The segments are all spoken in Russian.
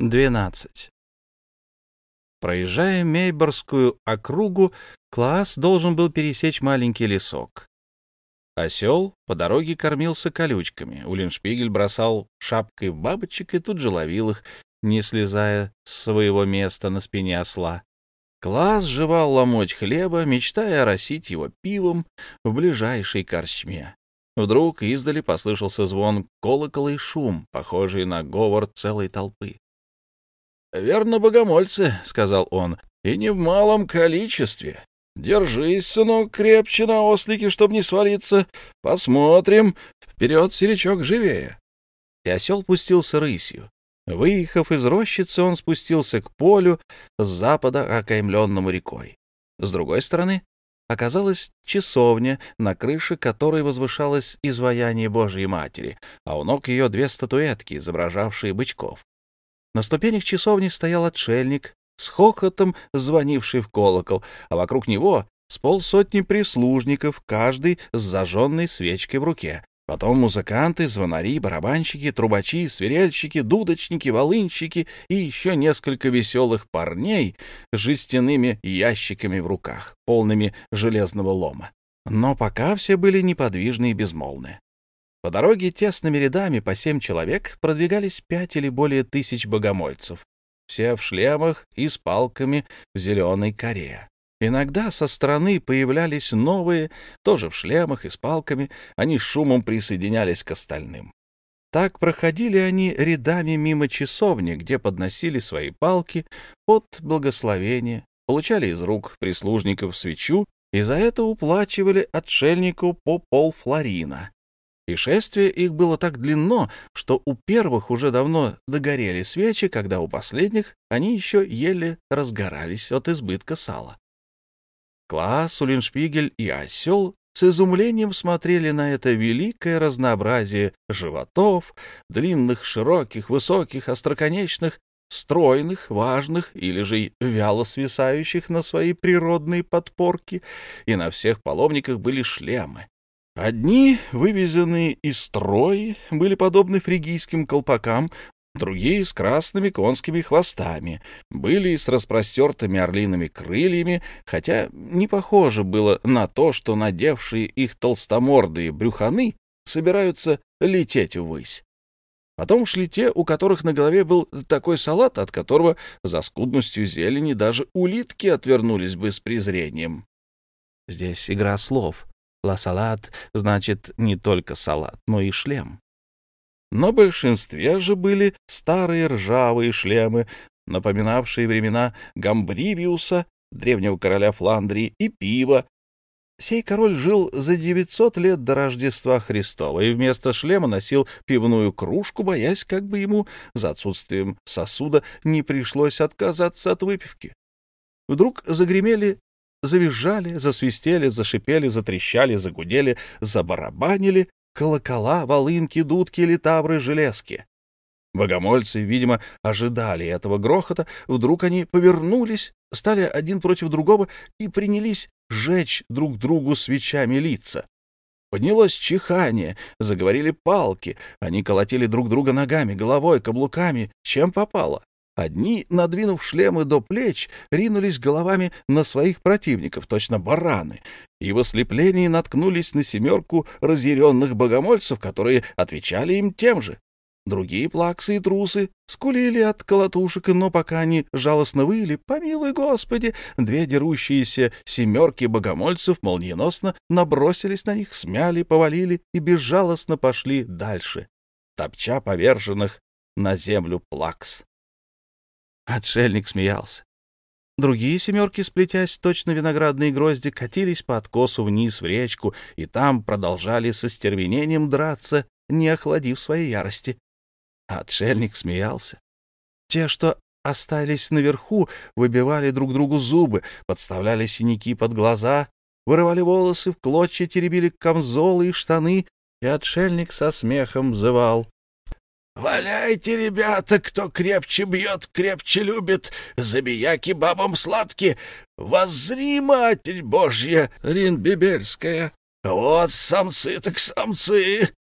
12. Проезжая Мейборскую округу, Класс должен был пересечь маленький лесок. Осел по дороге кормился колючками. Улиншпигель бросал шапкой в бабочек и тут же ловил их, не слезая с своего места на спине осла. Класс жевал ломоть хлеба, мечтая оросить его пивом в ближайшей корчме. Вдруг издали послышался звон колокола и шум, похожий на говор целой толпы. — Верно, богомольцы, — сказал он, — и не в малом количестве. Держись, сынок, крепче на ослике, чтоб не свалиться. Посмотрим. Вперед, серечок, живее. И осел пустился рысью. Выехав из рощицы, он спустился к полю с запада, окаймленному рекой. С другой стороны оказалась часовня, на крыше которой возвышалось изваяние Божьей Матери, а у ног ее две статуэтки, изображавшие бычков. На ступенях часовни стоял отшельник, с хохотом звонивший в колокол, а вокруг него с полсотни прислужников, каждый с зажженной свечкой в руке. Потом музыканты, звонари, барабанщики, трубачи, свирельщики, дудочники, волынщики и еще несколько веселых парней с жестяными ящиками в руках, полными железного лома. Но пока все были неподвижны и безмолвны. По дороге тесными рядами по семь человек продвигались пять или более тысяч богомольцев, все в шлемах и с палками в зеленой коре. Иногда со стороны появлялись новые, тоже в шлемах и с палками, они шумом присоединялись к остальным. Так проходили они рядами мимо часовни, где подносили свои палки под благословение, получали из рук прислужников свечу и за это уплачивали отшельнику по полфлорина. И шествие их было так длинно, что у первых уже давно догорели свечи, когда у последних они еще еле разгорались от избытка сала. Класс, Улиншпигель и Осел с изумлением смотрели на это великое разнообразие животов, длинных, широких, высоких, остроконечных, стройных, важных или же вяло свисающих на свои природные подпорки, и на всех паломниках были шлемы, Одни, вывезенные из строя, были подобны фригийским колпакам, другие с красными конскими хвостами, были с распростертыми орлиными крыльями, хотя не похоже было на то, что надевшие их толстомордые брюханы собираются лететь ввысь. Потом шли те, у которых на голове был такой салат, от которого за скудностью зелени даже улитки отвернулись бы с презрением. Здесь игра слов — Ла-салат значит не только салат, но и шлем. Но большинстве же были старые ржавые шлемы, напоминавшие времена Гамбривиуса, древнего короля Фландрии, и пива. Сей король жил за 900 лет до Рождества Христова и вместо шлема носил пивную кружку, боясь, как бы ему за отсутствием сосуда не пришлось отказаться от выпивки. Вдруг загремели Завизжали, засвистели, зашипели, затрещали, загудели, забарабанили колокола, волынки, дудки, литавры, железки. Богомольцы, видимо, ожидали этого грохота. Вдруг они повернулись, стали один против другого и принялись жечь друг другу свечами лица. Поднялось чихание, заговорили палки, они колотили друг друга ногами, головой, каблуками, чем попало. Одни, надвинув шлемы до плеч, ринулись головами на своих противников, точно бараны, и в ослеплении наткнулись на семерку разъяренных богомольцев, которые отвечали им тем же. Другие плаксы и трусы скулили от колотушек, но пока они жалостно выли, помилуй Господи, две дерущиеся семерки богомольцев молниеносно набросились на них, смяли, повалили и безжалостно пошли дальше, топча поверженных на землю плакс. Отшельник смеялся. Другие семерки, сплетясь точно виноградные грозди, катились по откосу вниз в речку и там продолжали со стервенением драться, не охладив своей ярости. отшельник смеялся. Те, что остались наверху, выбивали друг другу зубы, подставляли синяки под глаза, вырывали волосы в клочья, теребили камзолы и штаны, и отшельник со смехом взывал. Валяйте, ребята, кто крепче бьет, крепче любит, забияки бабам сладкие. Воззри, Матерь Божья, Ринбибельская, вот самцы так самцы.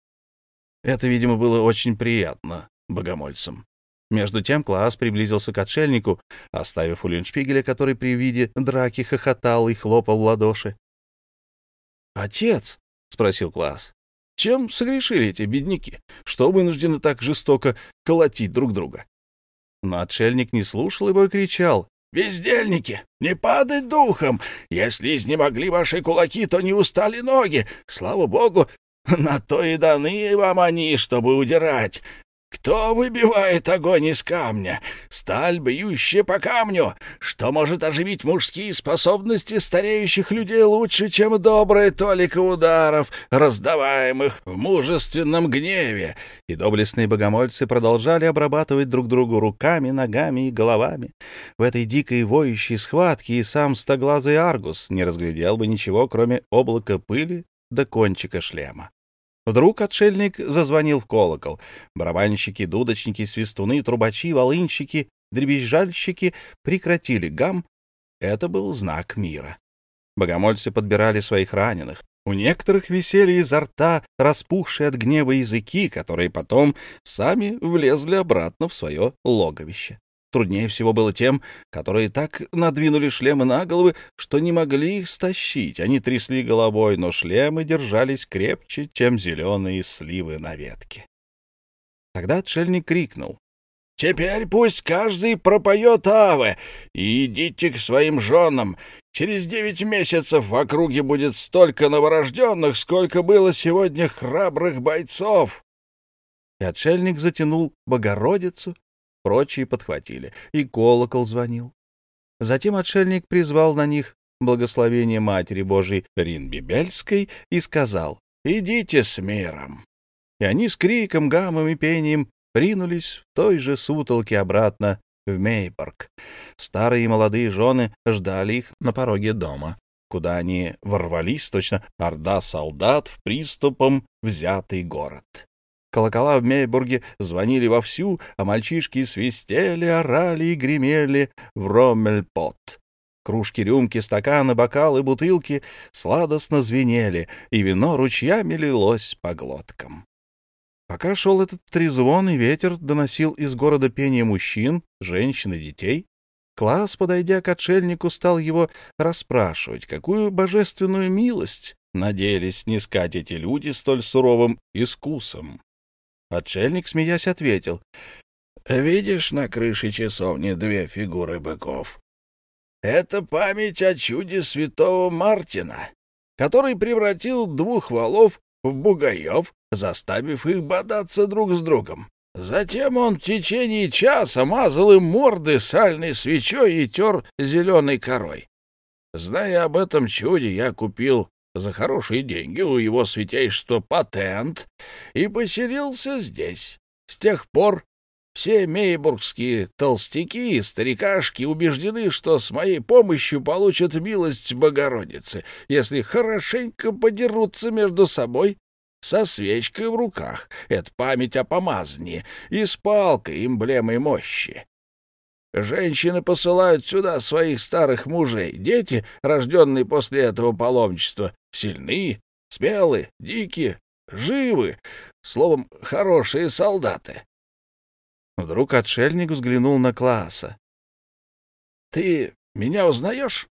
Это, видимо, было очень приятно богомольцам. Между тем класс приблизился к отшельнику, оставив Уллиншпигеля, который при виде драки хохотал и хлопал в ладоши. «Отец!» — спросил класс. «Чем согрешили эти бедняки? Что вынуждены так жестоко колотить друг друга?» Но отшельник не слушал его и кричал. «Бездельники! Не падать духом! Если изнемогли ваши кулаки, то не устали ноги. Слава богу, на то и даны вам они, чтобы удирать. Кто выбивает огонь из камня? Сталь, бьющая по камню. Что может оживить мужские способности стареющих людей лучше, чем добрая толика ударов, раздаваемых в мужественном гневе? И доблестные богомольцы продолжали обрабатывать друг другу руками, ногами и головами. В этой дикой воющей схватке и сам стоглазый Аргус не разглядел бы ничего, кроме облака пыли до кончика шлема. Вдруг отшельник зазвонил в колокол. Барабанщики, дудочники, свистуны, трубачи, волынщики, дребезжальщики прекратили гам. Это был знак мира. Богомольцы подбирали своих раненых. У некоторых висели изо рта распухшие от гнева языки, которые потом сами влезли обратно в свое логовище. Труднее всего было тем, которые так надвинули шлемы на головы, что не могли их стащить. Они трясли головой, но шлемы держались крепче, чем зеленые сливы на ветке. Тогда отшельник крикнул. «Теперь пусть каждый пропоет авы и идите к своим женам. Через девять месяцев в округе будет столько новорожденных, сколько было сегодня храбрых бойцов». И отшельник затянул Богородицу Прочие подхватили, и колокол звонил. Затем отшельник призвал на них благословение Матери Божией Ринбибельской и сказал «Идите с миром». И они с криком, гамом и пением ринулись в той же сутолке обратно в Мейборг. Старые и молодые жены ждали их на пороге дома, куда они ворвались, точно орда солдат в приступом взятый город. Колокола в Мейбурге звонили вовсю, а мальчишки свистели, орали и гремели в Роммельпот. Кружки, рюмки, стаканы, бокалы, бутылки сладостно звенели, и вино ручьями лилось по глоткам. Пока шел этот трезвон, и ветер доносил из города пение мужчин, женщин и детей, Класс, подойдя к отшельнику, стал его расспрашивать, какую божественную милость надеялись снискать эти люди столь суровым искусом. Отшельник, смеясь, ответил. — Видишь на крыше часовни две фигуры быков? Это память о чуде святого Мартина, который превратил двух валов в бугаев, заставив их бодаться друг с другом. Затем он в течение часа мазал им морды сальной свечой и тер зеленой корой. Зная об этом чуде, я купил за хорошие деньги у его святейшества патент и поселился здесь. С тех пор все мейбургские толстяки и старикашки убеждены, что с моей помощью получат милость Богородицы, если хорошенько подерутся между собой со свечкой в руках. Это память о помазании и с палкой, эмблемой мощи. Женщины посылают сюда своих старых мужей. Дети, рожденные после этого паломничества, сильны, смелы, дикие, живы, словом, хорошие солдаты. Вдруг отшельник взглянул на класса. — Ты меня узнаешь?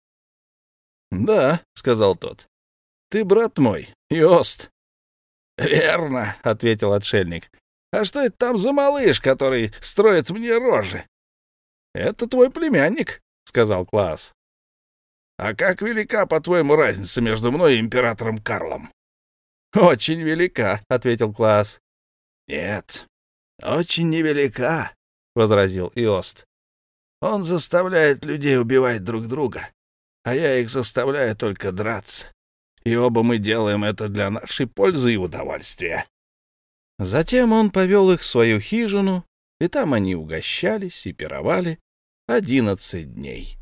— Да, — сказал тот. — Ты брат мой, Иост. — Верно, — ответил отшельник. — А что это там за малыш, который строит мне рожи? — Это твой племянник, — сказал Класс. — А как велика, по-твоему, разница между мной и императором Карлом? — Очень велика, — ответил Класс. — Нет, очень невелика, — возразил Иост. — Он заставляет людей убивать друг друга, а я их заставляю только драться. И оба мы делаем это для нашей пользы и удовольствия. Затем он повел их в свою хижину, и там они угощались и пировали одиннадцать дней.